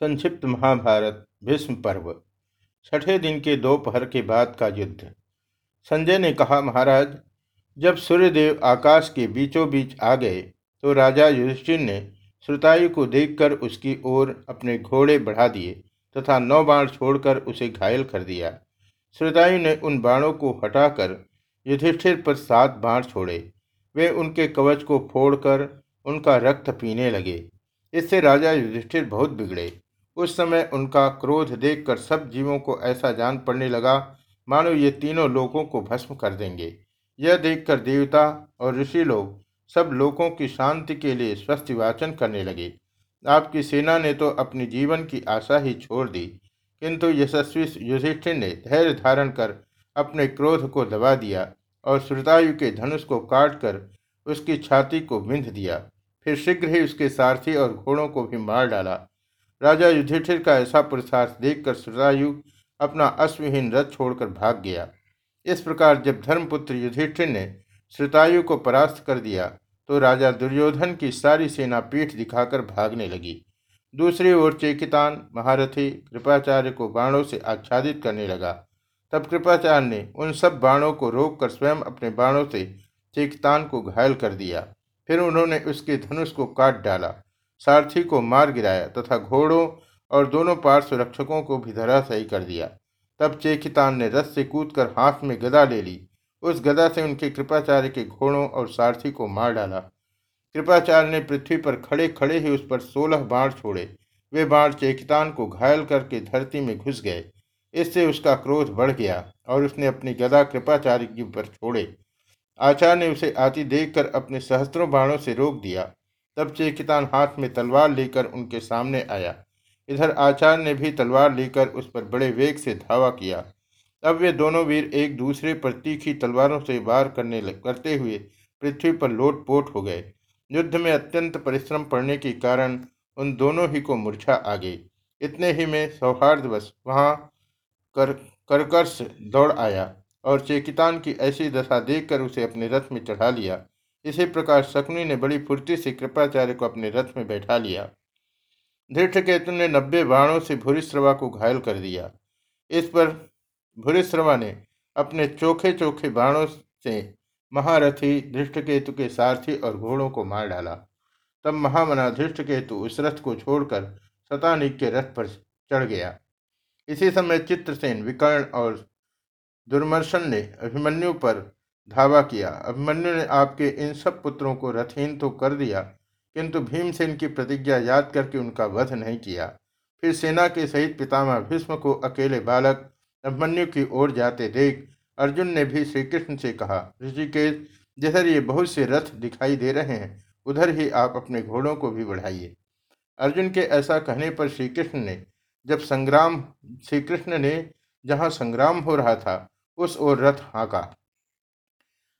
संक्षिप्त महाभारत, भीष्म पर्व। छठे दिन के दोपहर के बाद का युद्ध। संजय ने कहा, महाराज, जब सूर्यदेव आकाश के बीचों बीच आ गए तो राजा युधिष्ठिर ने श्रुतायु को देखकर उसकी ओर अपने घोड़े बढ़ा दिए तथा नौ बाण छोड़कर उसे घायल कर दिया। श्रुतायु ने उन बाणों को हटाकर युधिष्ठिर पर सात बाण छोड़े। वे उनके कवच को फोड़कर उनका रक्त पीने लगे। इससे राजा युधिष्ठिर बहुत बिगड़े। उस समय उनका क्रोध देखकर सब जीवों को ऐसा जान पड़ने लगा, मानो ये तीनों लोगों को भस्म कर देंगे। यह देखकर देवता और ऋषि लोग सब लोगों की शांति के लिए स्वस्थ वाचन करने लगे। आपकी सेना ने तो अपनी जीवन की आशा ही छोड़ दी, किंतु यशस्वी युधिष्ठिर ने धैर्य धारण कर अपने क्रोध को दबा दिया और श्रुतायु के धनुष को काटकर उसकी छाती को बिंध दिया। फिर शीघ्र ही उसके सारथी और घोड़ों को भी मार डाला। राजा युधिष्ठिर का ऐसा पुरुषार्थ देखकर श्रुतायु अपना अश्वहीन रथ छोड़कर भाग गया। इस प्रकार जब धर्मपुत्र युधिष्ठिर ने श्रुतायु को परास्त कर दिया तो राजा दुर्योधन की सारी सेना पीठ दिखाकर भागने लगी। दूसरी ओर चेकितान, महारथी, कृपाचार्य को बाणों से आच्छादित करने लगा। तब कृपाचार्य ने उन सब बाणों को रोककर स्वयं अपने बाणों से चेकितान को घायल कर दिया। फिर उन्होंने उसके धनुष को काट डाला। सारथी को मार गिराया तथा घोड़ों और दोनों पार्श्व रक्षकों को भी धराशायी कर दिया। तब चेखितान ने रस से कूदकर हाथ में गदा ले ली। उस गदा से उनके कृपाचार्य के घोड़ों और सारथी को मार डाला। कृपाचार्य ने पृथ्वी पर खड़े खड़े ही उस पर सोलह बाढ़ छोड़े। वे बाढ़ चेकितान को घायल करके धरती में घुस गए। इससे उसका क्रोध बढ़ गया और उसने अपनी गदा कृपाचार्य पर छोड़े। आचार्य ने उसे आती देखकर अपने सहस्त्रों बाणों से रोक दिया। तब चेकितान हाथ में तलवार लेकर उनके सामने आया। इधर आचार्य ने भी तलवार लेकर उस पर बड़े वेग से धावा किया। तब वे दोनों वीर एक दूसरे पर तीखी तलवारों से वार करने करते हुए पृथ्वी पर लोटपोट हो गए। युद्ध में अत्यंत परिश्रम पड़ने के कारण उन दोनों ही को मूर्छा आ गई। इतने ही में सौहार्दवश वहाँ कर करकर्ष दौड़ आया और चेकितान की ऐसी दशा देखकर उसे अपने रथ में चढ़ा लिया। इसी प्रकार शकुनी ने बड़ी फुर्ती से कृपाचार्य को अपने रथ में बैठा लिया। धृष्टकेतु ने नब्बे बाणों से भूरिश्रवा को घायल कर दिया। इस पर भूरिश्रवा ने अपने चोखे चोखे बाणों से महारथी धृष्टकेतु के सारथी और घोड़ों को मार डाला। तब महामना धृष्टकेतु उस रथ को छोड़कर शतानिक के रथ पर चढ़ गया। इसी समय चित्रसेन, विकर्ण और दुर्मर्शन ने अभिमन्यु पर धावा किया। अभिमन्यु ने आपके इन सब पुत्रों को रथहीन तो कर दिया, किंतु भीमसेन की प्रतिज्ञा याद करके उनका वध नहीं किया। फिर सेना के सहित पितामह भीष्म को अकेले बालक अभिमन्यु की ओर जाते देख अर्जुन ने भी श्री कृष्ण से कहा, ऋषिकेश, जिधर ये बहुत से रथ दिखाई दे रहे हैं, उधर ही आप अपने घोड़ों को भी बढ़ाइए। अर्जुन के ऐसा कहने पर श्री कृष्ण ने, जब संग्राम श्री कृष्ण ने जहाँ संग्राम हो रहा था, उस ओर रथ हाँका।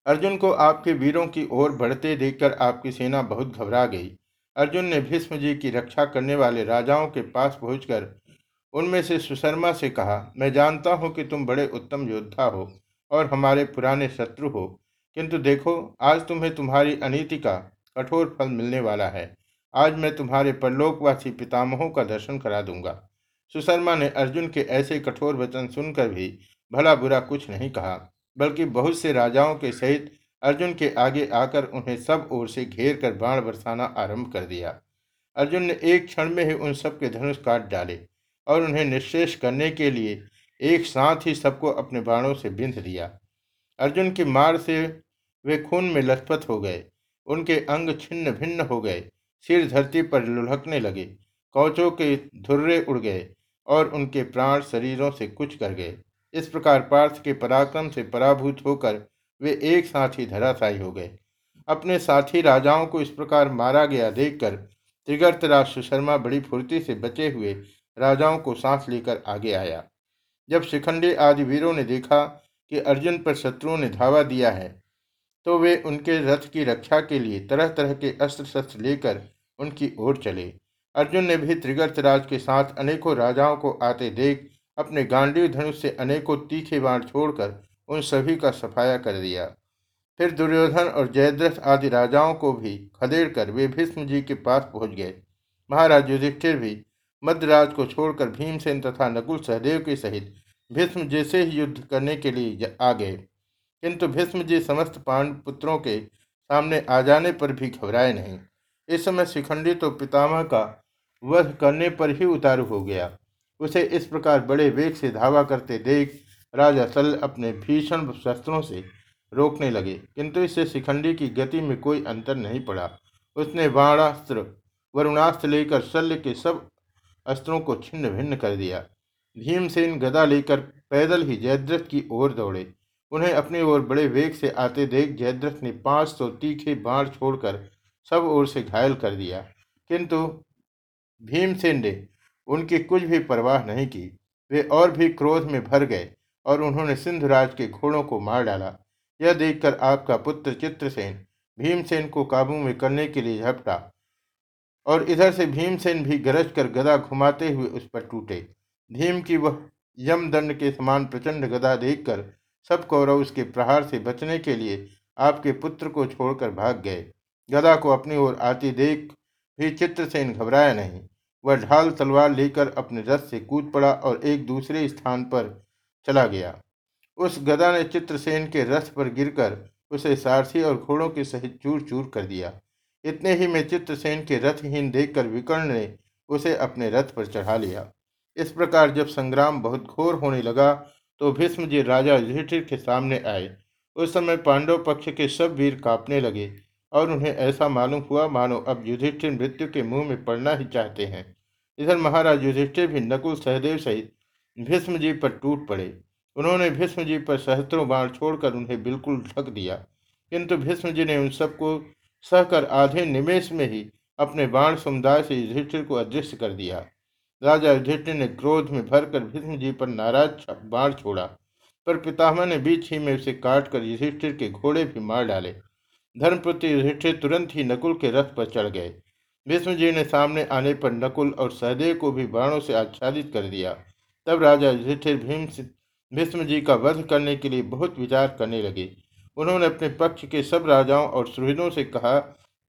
अर्जुन को आपके वीरों की ओर बढ़ते देखकर आपकी सेना बहुत घबरा गई। अर्जुन ने भीष्म जी की रक्षा करने वाले राजाओं के पास पहुंचकर उनमें से सुशर्मा से कहा, मैं जानता हूँ कि तुम बड़े उत्तम योद्धा हो और हमारे पुराने शत्रु हो, किंतु देखो, आज तुम्हें तुम्हारी अनीति का कठोर फल मिलने वाला है। आज मैं तुम्हारे परलोकवासी पितामहों का दर्शन करा दूँगा। सुशर्मा ने अर्जुन के ऐसे कठोर वचन सुनकर भी भला बुरा कुछ नहीं कहा। बल्कि बहुत से राजाओं के सहित अर्जुन के आगे आकर उन्हें सब ओर से घेर कर बाण बरसाना आरंभ कर दिया। अर्जुन ने एक क्षण में ही उन सब के धनुष काट डाले और उन्हें निश्चेष करने के लिए एक साथ ही सबको अपने बाणों से बिंध दिया। अर्जुन की मार से वे खून में लथपथ हो गए। उनके अंग छिन्न भिन्न हो गए। सिर धरती पर लुढ़कने लगे। कौचों के धुर्रे उड़ गए और उनके प्राण शरीरों से कुछ कर गए। इस प्रकार पार्थ के पराक्रम से पराभूत होकर वे एक साथ ही धराशायी हो गए। अपने साथी राजाओं को इस प्रकार मारा गया देखकर त्रिगर्तराज सुशर्मा बड़ी फुर्ती से बचे हुए राजाओं को सांस लेकर आगे आया। जब शिखंडी आदि वीरों ने देखा कि अर्जुन पर शत्रुओं ने धावा दिया है तो वे उनके रथ की रक्षा के लिए तरह तरह के अस्त्र शस्त्र लेकर उनकी ओर चले। अर्जुन ने भी त्रिगर्तराज के साथ अनेकों राजाओं को आते देख अपने गांडीव धनुष से अनेकों तीखे बाण छोड़कर उन सभी का सफाया कर दिया। फिर दुर्योधन और जयद्रथ आदि राजाओं को भी खदेड़ कर वे भीष्म जी के पास पहुँच गए। महाराज युधिष्ठिर भी मध्यराज को छोड़कर भीमसेन तथा नकुल सहदेव के सहित भीष्म जैसे ही युद्ध करने के लिए आ गए। किंतु भीष्म जी समस्त पांड पुत्रों के सामने आ जाने पर भी घबराए नहीं। इस समय शिखंडी तो पितामह का वध करने पर ही उतारू हो गया। उसे इस प्रकार बड़े वेग से धावा करते देख राजा सल अपने भीषण शस्त्रों से रोकने लगे, किंतु इससे शिखंडी की गति में कोई अंतर नहीं पड़ा। उसने बाणास्त्र वरुणास्त्र लेकर शल्य के सब अस्त्रों को छिन्न भिन्न कर दिया। भीमसेन गदा लेकर पैदल ही जयद्रथ की ओर दौड़े। उन्हें अपनी ओर बड़े वेग से आते देख जयद्रथ ने पाँच सौ तीखे बाढ़ छोड़कर सब ओर से घायल कर दिया। किंतु भीमसेन ने उनकी कुछ भी परवाह नहीं की। वे और भी क्रोध में भर गए और उन्होंने सिंधुराज के घोड़ों को मार डाला। यह देखकर आपका पुत्र चित्रसेन भीमसेन को काबू में करने के लिए झपटा और इधर से भीमसेन भी गरज कर गदा घुमाते हुए उस पर टूटे। भीम की वह यमदंड के समान प्रचंड गदा देखकर सब कौरव उसके प्रहार से बचने के लिए आपके पुत्र को छोड़कर भाग गए। गदा को अपनी ओर आती देख भी चित्रसेन घबराया नहीं। वह ढाल तलवार लेकर अपने रथ से कूद पड़ा और एक दूसरे स्थान पर चला गया। उस गदा ने चित्रसेन के रथ पर गिरकर उसे सारथी और घोड़ों के सहित चूर चूर कर दिया। इतने ही में चित्रसेन के रथहीन देखकर विकर्ण ने उसे अपने रथ पर चढ़ा लिया। इस प्रकार जब संग्राम बहुत घोर होने लगा तो भीष्म जी राजा युधिष्ठिर के सामने आए। उस समय पांडव पक्ष के सब वीर कांपने लगे और उन्हें ऐसा मालूम हुआ, मानो अब युधिष्ठिर मृत्यु के मुँह में पड़ना ही चाहते हैं। इधर महाराज युधिष्ठिर भी नकुल सहदेव सहित भीष्म जी पर टूट पड़े। उन्होंने भीष्म जी पर सहस्त्रों बाण छोड़कर उन्हें बिल्कुल ढक दिया। किंतु भीष्म जी ने उन सबको सहकर आधे निमेश में ही अपने बाण समुदाय से युधिष्ठिर को अदृश्य कर दिया। राजा युधिष्ठिर ने क्रोध में भरकर भीष्म जी पर नाराज़ बाण छोड़ा, पर पितामह ने बीच ही में उसे काट कर युधिष्ठिर के घोड़े भी मार डाले। धर्मपुत्र युधिष्ठिर तुरंत ही नकुल के रथ पर चढ़ गए। भीष्म जी ने सामने आने पर नकुल और सहदेव को भी बाणों से आच्छादित कर दिया। तब राजा युधिष्ठिर भीम भीष्म जी का वध करने के लिए बहुत विचार करने लगे। उन्होंने अपने पक्ष के सब राजाओं और सुहृदों से कहा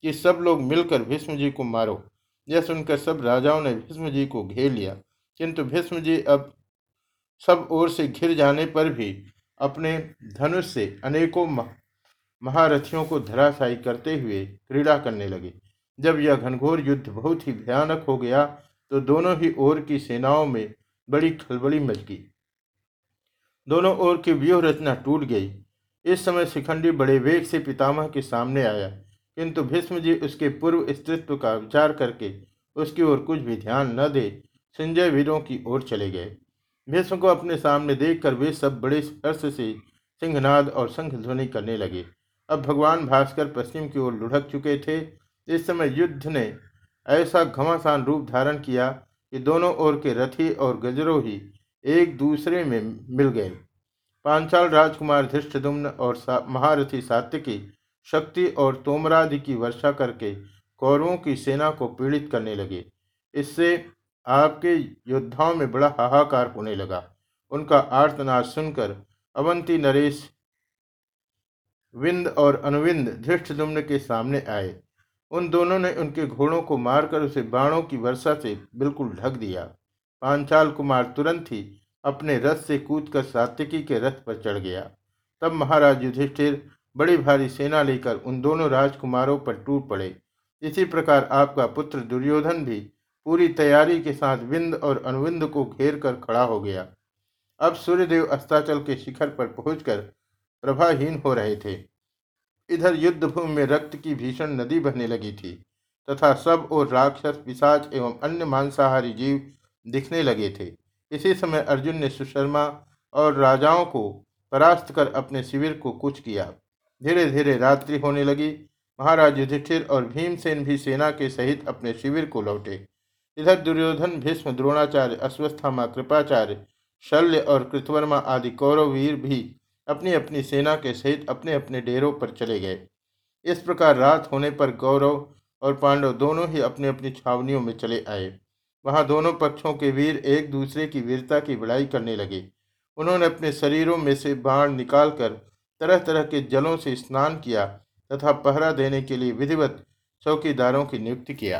कि सब लोग मिलकर भीष्म जी को मारो। यह सुनकर सब राजाओं ने भीष्म जी को घेर लिया। किंतु भीष्म जी अब सब ओर से घिर जाने पर भी अपने धनुष से अनेकों महारथियों को धराशायी करते हुए क्रीड़ा करने लगे। जब यह घनघोर युद्ध बहुत ही भयानक हो गया तो दोनों ही ओर की सेनाओं में बड़ी खलबली मच गई। दोनों ओर की व्यूह रचना टूट गई। इस समय शिखंडी बड़े वेग से पितामह के सामने आया, किंतु भीष्म जी उसके पूर्व स्त्रित्व का विचार करके उसकी ओर कुछ भी ध्यान न दे संजय वीरों की ओर चले गए। भीष्म को अपने सामने देखकर वे सब बड़े हर्ष से सिंहनाद और संघ ध्वनि करने लगे। अब भगवान भास्कर पश्चिम की ओर लुढ़क चुके थे इस समय युद्ध ने ऐसा घमासान रूप धारण किया कि दोनों ओर के रथी और गजरोही एक दूसरे में मिल गए। पांचाल राजकुमार धृष्टदुम्न और सा, महारथी सात्यकी शक्ति और तोमरादि की वर्षा करके कौरवों की सेना को पीड़ित करने लगे। इससे आपके योद्धाओं में बड़ा हाहाकार होने लगा। उनका आर्तनाद सुनकर अवंती नरेश विंद और अनुविंद धृष्टदुम्न के सामने आए। उन दोनों ने उनके घोड़ों को मारकर उसे बाणों की वर्षा से बिल्कुल ढक दिया। पांचाल कुमार तुरंत ही अपने रथ से कूदकर सात्विकी के रथ पर चढ़ गया। तब महाराज युधिष्ठिर बड़ी भारी सेना लेकर उन दोनों राजकुमारों पर टूट पड़े। इसी प्रकार आपका पुत्र दुर्योधन भी पूरी तैयारी के साथ विंद और अनुविंद को घेर कर खड़ा हो गया। अब सूर्यदेव अस्ताचल के शिखर पर पहुंचकर प्रभाहीन हो रहे थे। इधर युद्ध भूमि में रक्त की भीषण नदी बहने लगी थी, तथा सब और राक्षस, पिशाच एवं अन्य मांसाहारी जीव दिखने लगे थे। इसी समय अर्जुन ने सुशर्मा और राजाओं को परास्त कर अपने शिविर को कुछ किया। धीरे धीरे रात्रि होने लगी। महाराज युधिष्ठिर और भीमसेन भी सेना के सहित अपने शिविर को लौटे। इधर दुर्योधन, भीष्म, द्रोणाचार्य, अश्वस्थामा, कृपाचार्य, शल्य और कृतवर्मा आदि कौरव वीर भी अपनी अपनी सेना के सहित अपने अपने डेरों पर चले गए। इस प्रकार रात होने पर गौरव और पांडव दोनों ही अपनी अपनी छावनियों में चले आए। वहाँ दोनों पक्षों के वीर एक दूसरे की वीरता की बड़ाई करने लगे। उन्होंने अपने शरीरों में से बाण निकालकर तरह तरह के जलों से स्नान किया तथा पहरा देने के लिए विधिवत चौकीदारों की नियुक्ति किया।